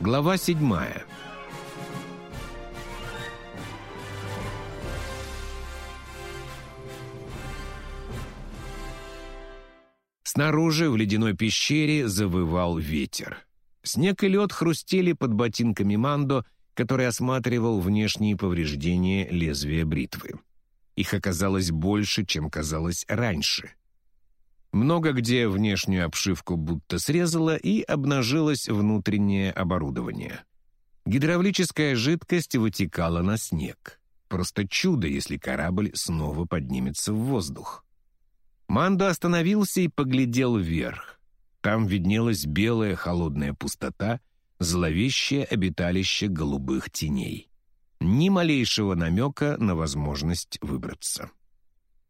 Глава седьмая. Снаружи, в ледяной пещере, завывал ветер. Снег и лед хрустели под ботинками Мандо, который осматривал внешние повреждения лезвия бритвы. Их оказалось больше, чем казалось раньше. Много где внешнюю обшивку будто срезало и обнажилось внутреннее оборудование. Гидравлическая жидкость вытекала на снег. Просто чудо, если корабль снова поднимется в воздух. Мандо остановился и поглядел вверх. Там виднелась белая холодная пустота, зловещее обиталище голубых теней. Ни малейшего намека на возможность выбраться.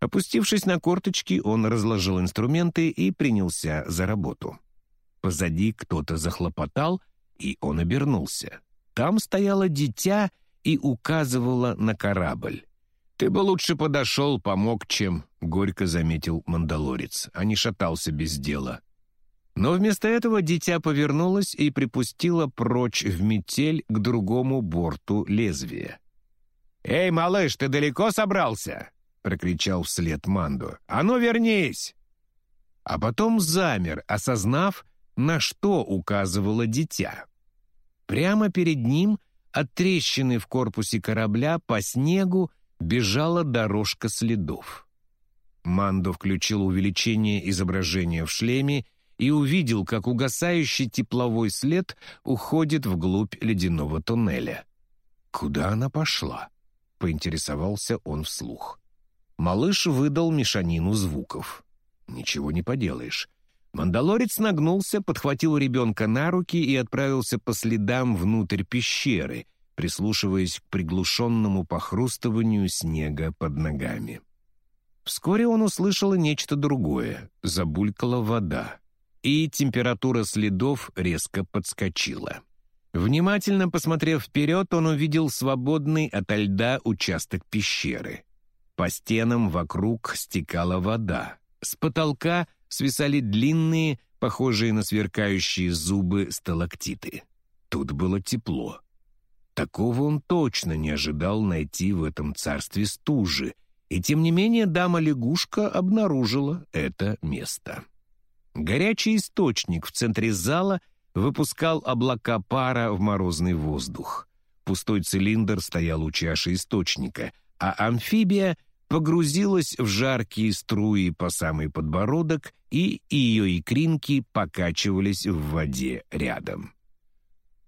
Опустившись на корточки, он разложил инструменты и принялся за работу. Позади кто-то захлопотал, и он обернулся. Там стояло дитя и указывало на корабль. «Ты бы лучше подошел, помог, чем...» — горько заметил мандалорец, а не шатался без дела. Но вместо этого дитя повернулось и припустило прочь в метель к другому борту лезвия. «Эй, малыш, ты далеко собрался?» — прокричал вслед Манду. «А ну, вернись!» А потом замер, осознав, на что указывало дитя. Прямо перед ним, от трещины в корпусе корабля, по снегу бежала дорожка следов. Мандо включил увеличение изображения в шлеме и увидел, как угасающий тепловой след уходит вглубь ледяного туннеля. «Куда она пошла?» — поинтересовался он вслух. Малыш выдал мешанину звуков. Ничего не поделаешь. Мандалорец нагнулся, подхватил ребенка на руки и отправился по следам внутрь пещеры, прислушиваясь к приглушенному похрустыванию снега под ногами. Вскоре он услышал нечто другое. Забулькала вода. И температура следов резко подскочила. Внимательно посмотрев вперед, он увидел свободный ото льда участок пещеры. По стенам вокруг стекала вода. С потолка свисали длинные, похожие на сверкающие зубы, сталактиты. Тут было тепло. Такого он точно не ожидал найти в этом царстве стужи, и тем не менее дама-лягушка обнаружила это место. Горячий источник в центре зала выпускал облака пара в морозный воздух. Пустой цилиндр стоял у чаши источника, а амфибия погрузилась в жаркие струи по самый подбородок, и ее икринки покачивались в воде рядом.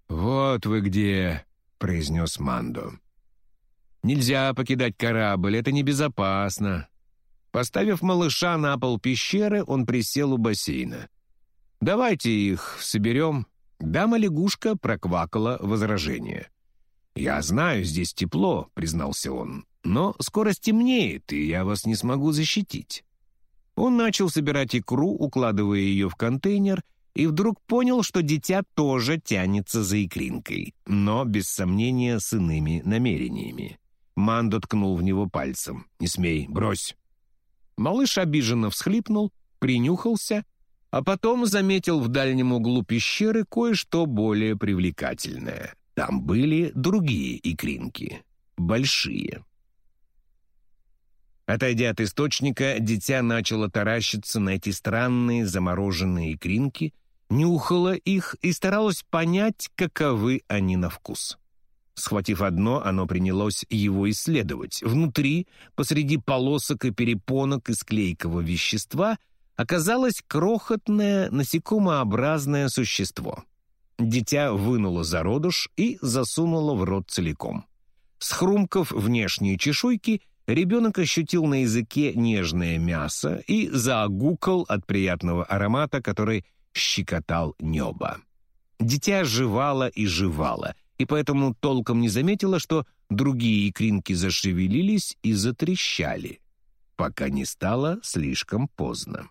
«Вот вы где!» — произнес Мандо. «Нельзя покидать корабль, это небезопасно». Поставив малыша на пол пещеры, он присел у бассейна. «Давайте их соберем». Дама-лягушка проквакала возражение. «Я знаю, здесь тепло», — признался он. Но скоро стемнеет, и я вас не смогу защитить». Он начал собирать икру, укладывая ее в контейнер, и вдруг понял, что дитя тоже тянется за икринкой, но, без сомнения, с иными намерениями. Мандо ткнул в него пальцем. «Не смей, брось!» Малыш обиженно всхлипнул, принюхался, а потом заметил в дальнем углу пещеры кое-что более привлекательное. Там были другие икринки, большие. Отойдя от источника, дитя начало таращиться на эти странные замороженные икринки, нюхало их и старалось понять, каковы они на вкус. Схватив одно, оно принялось его исследовать. Внутри, посреди полосок и перепонок из клейкого вещества, оказалось крохотное насекомообразное существо. Дитя вынуло зародыш и засунуло в рот целиком. Схрумкав внешние чешуйки, Ребенок ощутил на языке нежное мясо и заагукал от приятного аромата, который щекотал небо. Дитя жевало и жевало, и поэтому толком не заметила, что другие икринки зашевелились и затрещали, пока не стало слишком поздно.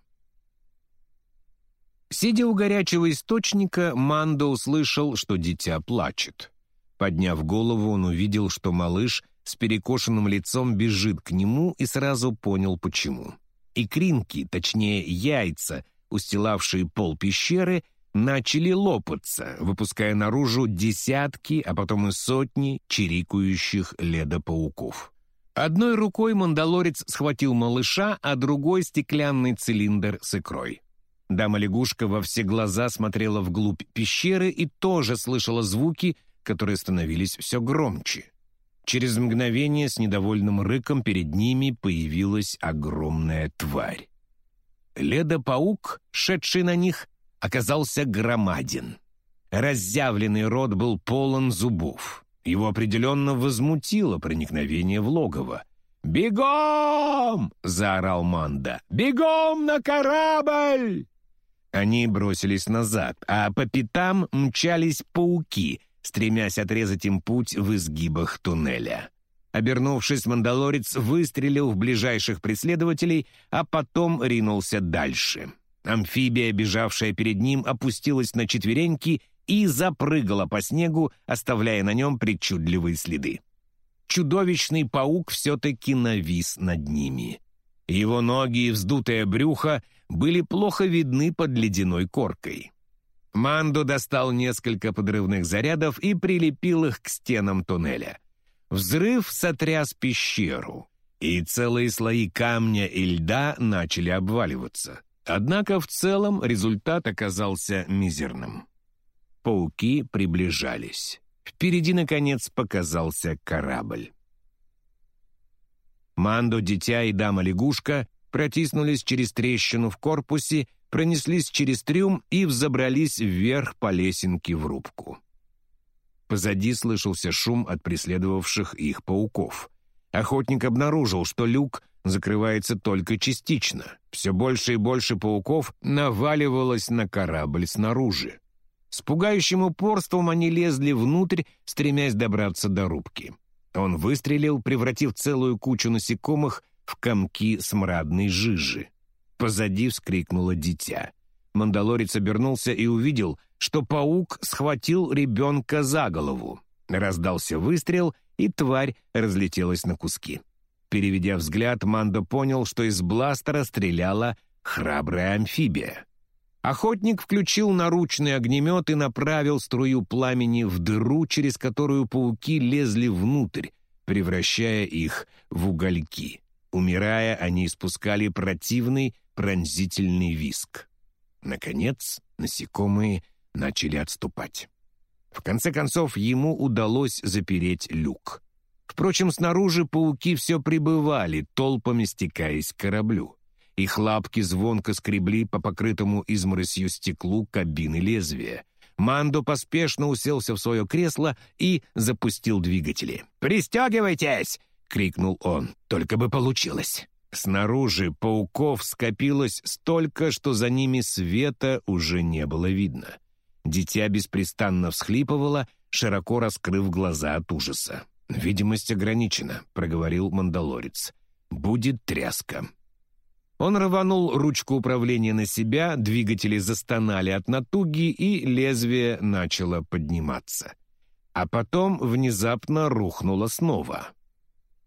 Сидя у горячего источника, Мандо услышал, что дитя плачет. Подняв голову, он увидел, что малыш с перекошенным лицом бежит к нему и сразу понял, почему. Икринки, точнее яйца, устилавшие пол пещеры, начали лопаться, выпуская наружу десятки, а потом и сотни чирикающих ледопауков. Одной рукой мандалорец схватил малыша, а другой — стеклянный цилиндр с икрой. Дама-лягушка во все глаза смотрела вглубь пещеры и тоже слышала звуки, которые становились все громче. Через мгновение с недовольным рыком перед ними появилась огромная тварь. Ледопаук, шедший на них, оказался громаден. Разъявленный рот был полон зубов. Его определенно возмутило проникновение в логово. «Бегом!» — заорал Манда. «Бегом на корабль!» Они бросились назад, а по пятам мчались пауки, стремясь отрезать им путь в изгибах туннеля. Обернувшись, мандалорец выстрелил в ближайших преследователей, а потом ринулся дальше. Амфибия, бежавшая перед ним, опустилась на четвереньки и запрыгала по снегу, оставляя на нем причудливые следы. Чудовищный паук все-таки навис над ними. Его ноги и вздутое брюхо были плохо видны под ледяной коркой. Мандо достал несколько подрывных зарядов и прилепил их к стенам туннеля. Взрыв сотряс пещеру, и целые слои камня и льда начали обваливаться. Однако в целом результат оказался мизерным. Пауки приближались. Впереди, наконец, показался корабль. Мандо, дитя и дама-лягушка протиснулись через трещину в корпусе, пронеслись через трюм и взобрались вверх по лесенке в рубку. Позади слышался шум от преследовавших их пауков. Охотник обнаружил, что люк закрывается только частично. Все больше и больше пауков наваливалось на корабль снаружи. С пугающим упорством они лезли внутрь, стремясь добраться до рубки. Он выстрелил, превратив целую кучу насекомых в комки смрадной жижи. Позади вскрикнуло дитя. Мандалорец обернулся и увидел, что паук схватил ребенка за голову. Раздался выстрел, и тварь разлетелась на куски. Переведя взгляд, Мандо понял, что из бластера стреляла храбрая амфибия. Охотник включил наручный огнемет и направил струю пламени в дыру, через которую пауки лезли внутрь, превращая их в угольки. Умирая, они испускали противный пронзительный виск. Наконец, насекомые начали отступать. В конце концов, ему удалось запереть люк. Впрочем, снаружи пауки все прибывали, толпами стекаясь к кораблю. Их лапки звонко скребли по покрытому изморосью стеклу кабины лезвия. Мандо поспешно уселся в свое кресло и запустил двигатели. «Пристегивайтесь!» — крикнул он. «Только бы получилось!» Снаружи пауков скопилось столько, что за ними света уже не было видно. Дитя беспрестанно всхлипывало, широко раскрыв глаза от ужаса. «Видимость ограничена», — проговорил мандалорец. «Будет тряска». Он рванул ручку управления на себя, двигатели застонали от натуги, и лезвие начало подниматься. А потом внезапно рухнуло снова.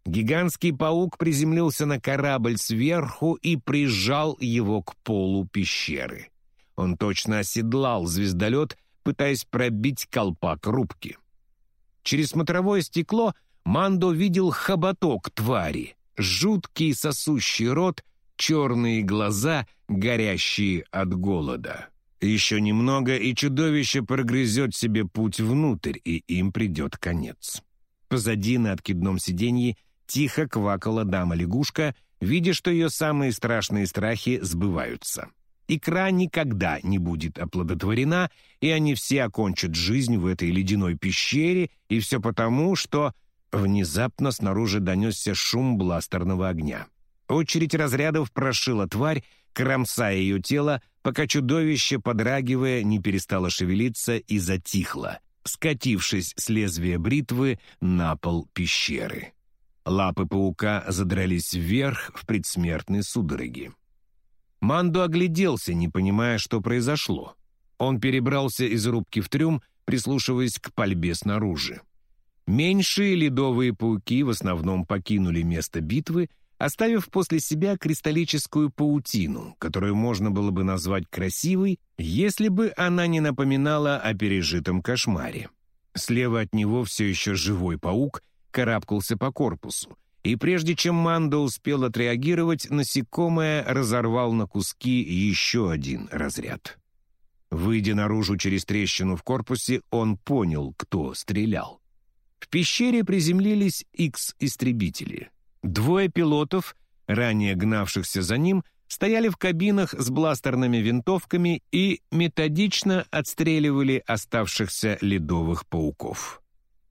Гигантский паук приземлился на корабль сверху и прижал его к полу пещеры. Он точно оседлал звездолет, пытаясь пробить колпак рубки. Через смотровое стекло Мандо видел хоботок твари, жуткий сосущий рот черные глаза, горящие от голода. Еще немного, и чудовище прогрызет себе путь внутрь, и им придет конец. Позади на откидном сиденье тихо квакала дама-лягушка, видя, что ее самые страшные страхи сбываются. Икра никогда не будет оплодотворена, и они все окончат жизнь в этой ледяной пещере, и все потому, что... Внезапно снаружи донесся шум бластерного огня. Очередь разрядов прошила тварь, кромсая ее тело, пока чудовище, подрагивая, не перестало шевелиться и затихло, скатившись с лезвия бритвы на пол пещеры. Лапы паука задрались вверх в предсмертной судороге. Мандо огляделся, не понимая, что произошло. Он перебрался из рубки в трюм, прислушиваясь к пальбе снаружи. Меньшие ледовые пауки в основном покинули место битвы, оставив после себя кристаллическую паутину, которую можно было бы назвать красивой, если бы она не напоминала о пережитом кошмаре. Слева от него все еще живой паук карабкался по корпусу, и прежде чем Мандо успел отреагировать, насекомое разорвал на куски еще один разряд. Выйдя наружу через трещину в корпусе, он понял, кто стрелял. В пещере приземлились X-истребители. Двое пилотов, ранее гнавшихся за ним, стояли в кабинах с бластерными винтовками и методично отстреливали оставшихся ледовых пауков.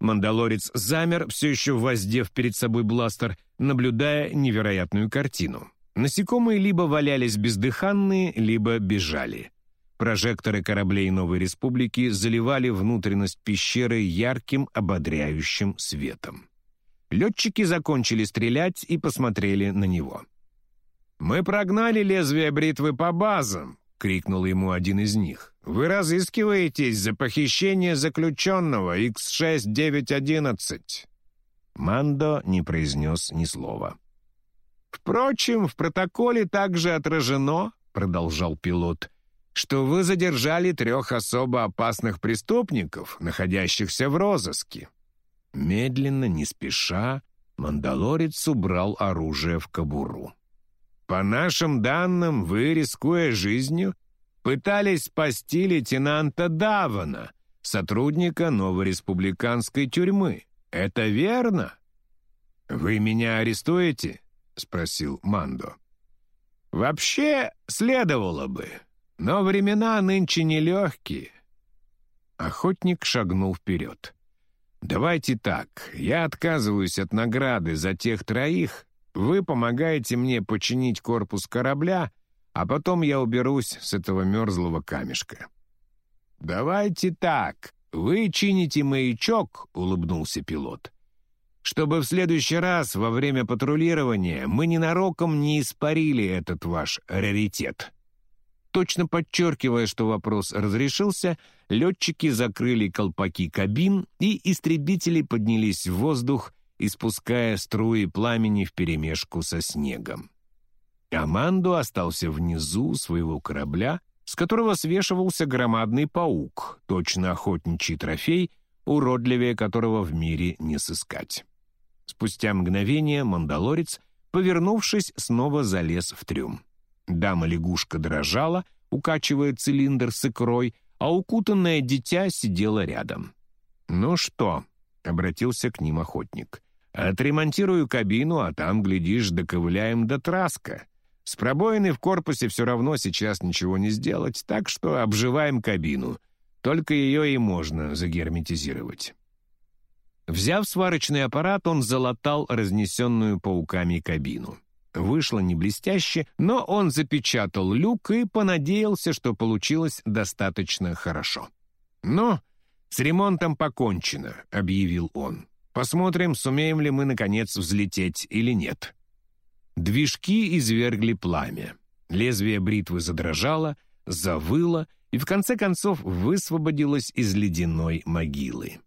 Мандалорец замер, все еще воздев перед собой бластер, наблюдая невероятную картину. Насекомые либо валялись бездыханные, либо бежали. Прожекторы кораблей Новой Республики заливали внутренность пещеры ярким, ободряющим светом. Летчики закончили стрелять и посмотрели на него. «Мы прогнали лезвие бритвы по базам», — крикнул ему один из них. «Вы разыскиваетесь за похищение заключенного X6911». Мандо не произнес ни слова. «Впрочем, в протоколе также отражено», — продолжал пилот, «что вы задержали трех особо опасных преступников, находящихся в розыске». Медленно, не спеша, мандалорец убрал оружие в кобуру. По нашим данным, вы, рискуя жизнью, пытались спасти лейтенанта Давана, сотрудника новореспубликанской тюрьмы. Это верно? Вы меня арестуете? спросил Мандо. Вообще, следовало бы, но времена нынче нелегкие. Охотник шагнул вперед. «Давайте так, я отказываюсь от награды за тех троих, вы помогаете мне починить корпус корабля, а потом я уберусь с этого мерзлого камешка». «Давайте так. Вы чините маячок», — улыбнулся пилот. «Чтобы в следующий раз во время патрулирования мы ненароком не испарили этот ваш раритет». Точно подчеркивая, что вопрос разрешился, летчики закрыли колпаки кабин, и истребители поднялись в воздух, испуская струи пламени вперемешку со снегом. Амандо остался внизу своего корабля, с которого свешивался громадный паук, точно охотничий трофей, уродливее которого в мире не сыскать. Спустя мгновение мандалорец, повернувшись, снова залез в трюм. Дама-лягушка дрожала, укачивая цилиндр с икрой, а укутанное дитя сидело рядом. «Ну что?» — обратился к ним охотник. Отремонтирую кабину, а там, глядишь, доковыляем до Траска. С пробоиной в корпусе все равно сейчас ничего не сделать, так что обживаем кабину. Только ее и можно загерметизировать». Взяв сварочный аппарат, он залатал разнесенную пауками кабину. Вышло не блестяще, но он запечатал люк и понадеялся, что получилось достаточно хорошо. «Ну, с ремонтом покончено», — объявил он. Посмотрим, сумеем ли мы, наконец, взлететь или нет. Движки извергли пламя. Лезвие бритвы задрожало, завыло и, в конце концов, высвободилось из ледяной могилы.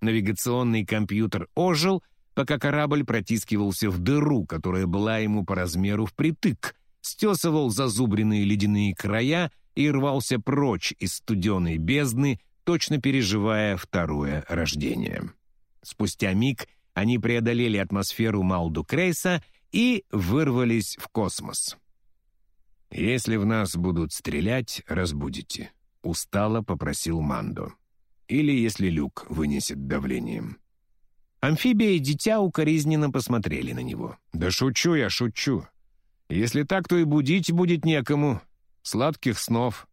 Навигационный компьютер ожил, пока корабль протискивался в дыру, которая была ему по размеру впритык, стесывал зазубренные ледяные края и рвался прочь из студеной бездны, точно переживая второе рождение. Спустя миг они преодолели атмосферу Малду Крейса и вырвались в космос. «Если в нас будут стрелять, разбудите», — устало попросил Мандо. «Или если люк вынесет давлением». Амфибия и дитя укоризненно посмотрели на него. «Да шучу я, шучу. Если так, то и будить будет некому. Сладких снов».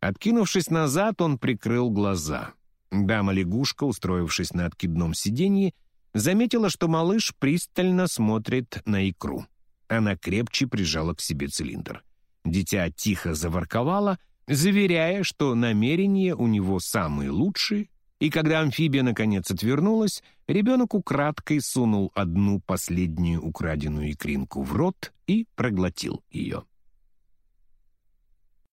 Откинувшись назад, он прикрыл глаза. Дама-лягушка, устроившись на откидном сиденье, заметила, что малыш пристально смотрит на икру. Она крепче прижала к себе цилиндр. Дитя тихо заворковало, заверяя, что намерения у него самые лучшие, и когда амфибия наконец отвернулась, ребенок украдкой сунул одну последнюю украденную икринку в рот и проглотил ее.